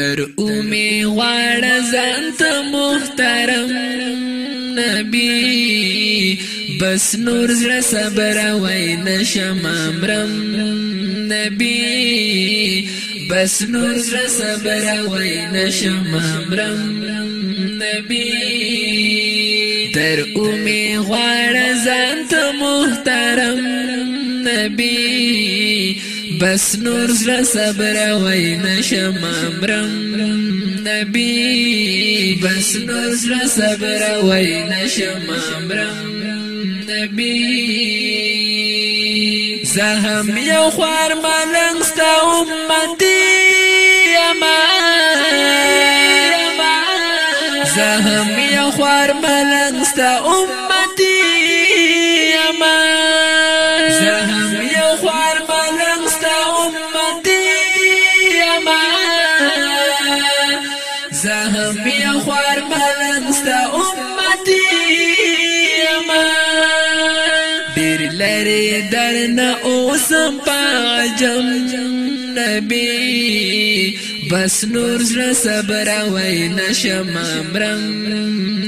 تر اومي غړ ځانت محترم نبی بس نور زړه صبر وای نشم امرم نبی بس نور زړه صبر وای نشم امرم نبی تر اومي غړ ځانت محترم نبی بس نور زړه صبر وای نشم امرم نبی بس نور زړه صبر وای نشم امرم نبی زهم یو خوار ملنګ ستا امتی یما زهم یو خوار ملنګ ستا امتی لری درنا اوسم پاجم نبی بس نور زړه صبر وای نشم امرم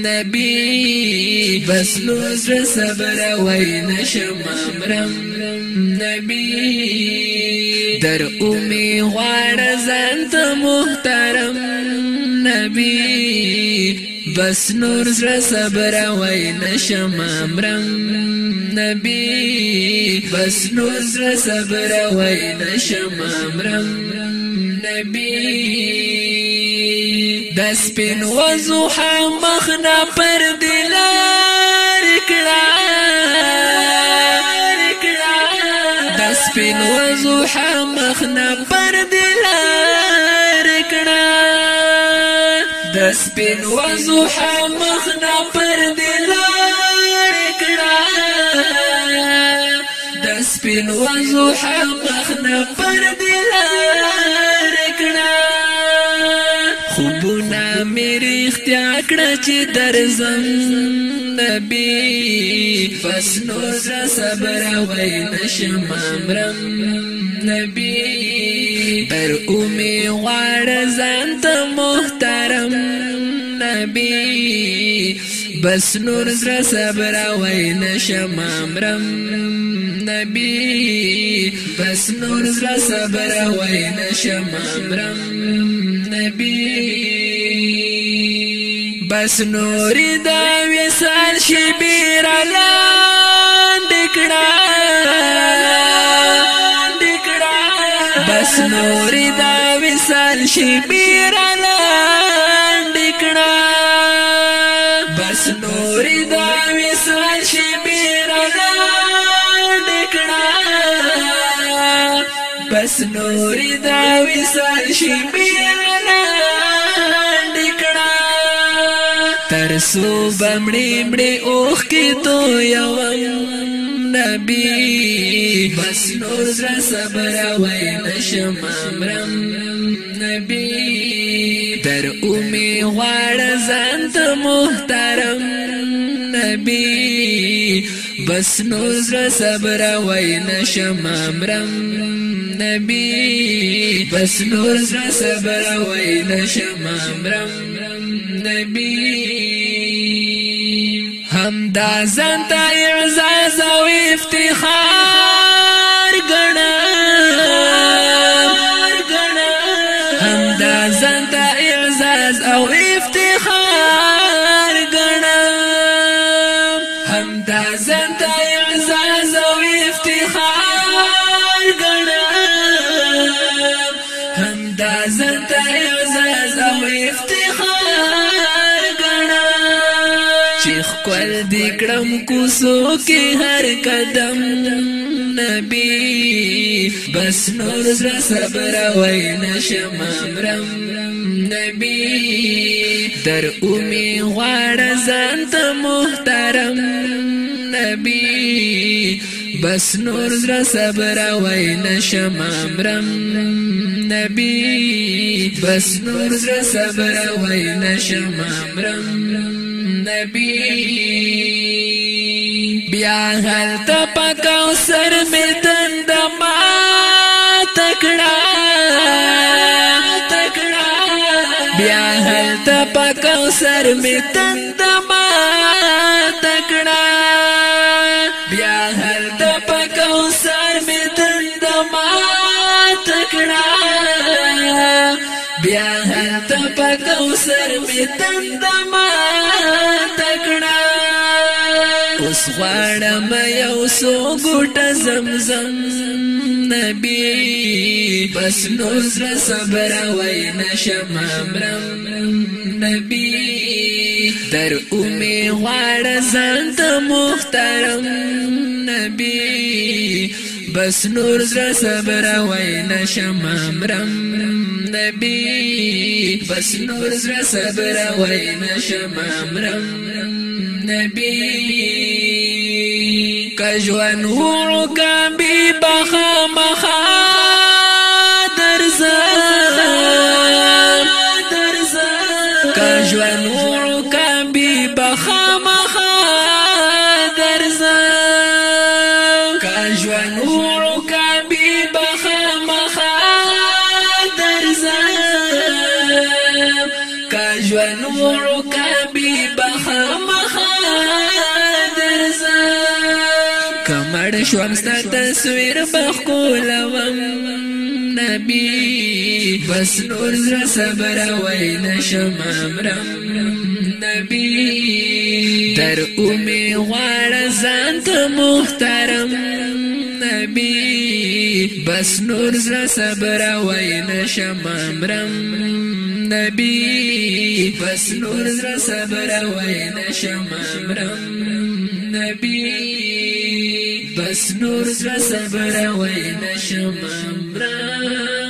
نبی بس نور زړه صبر وای نشم امرم نبی در اومي غوړ زنت محترم نبی بس نور زړه صبر وای نشم امرم نبی بس نور زړه صبر وای نشم امرم نبی د سپین وزو مخ نه پر دلار کړه د سپین وزو مخ نه پر دلار سپین وزو حمخ نا پر دلار کړه د سپین وزو حمخ نا پر دلار کړه خوبونه مې اختیار کړه چې درځم نبی پس نو زه صبر وای نشم امرم نبی پر نبی بس نور زر صبر وای نشم امرم نبی بس نور زر صبر وای نشم امرم نبی بس نور دا وسال شبیر لاند کړه بس نور دا وسال شبیر لاند نور دا وسال چې میرا دا نکړه بس نور دا وسال چې میرا نکړه تر سو بمړې مړې اوخ کې تو یو نبی بس نور زړه صبر وای نشم امرم نبی در اومی غوار زند محترم نبی بس نوز را صبر وی نشم امرم نبی بس نوز را صبر وی نشم امرم نبی هم دا زند اعزاز و افتخار ښکل دی کړم کوسو کې هر قدم نبی بس نور زړه صبر وای نشم امرم نبی در اومي غواړ ځان ته محترم نبی بس نور زړه صبر وای نشم امرم نبی بس نور زړه صبر وای نشم امرم نبی بیا هل تپکاو سر می تند ما تکڑا تکڑا بیا هل تپکاو سر می تند ما تکڑا بیا هل تپکاو سر می تند ما تکړه اوس غواړم یو سو ګټ زمزم نبی بس نو زړه صبر وای نشم امرم نبی در اومه غواړ ځان ته محترم نبی بس نور زر صبر وای نشم امرم نبی بس نور زر صبر وای نشم امرم نبی کجوان هو کبي بخا مخا نور کبی بخمخ درزم کجو نور کبی بخمخ درزم کمر شومستا تصویر بخولوم نبی بس نور زر صبر وای نشم امرم نبی در اومه غوار زانت محترم نبی بس نور ز صبر وای نشم امرم نبی بس نور ز صبر وای نشم امرم نبی بس نور ز صبر وای نشم امرم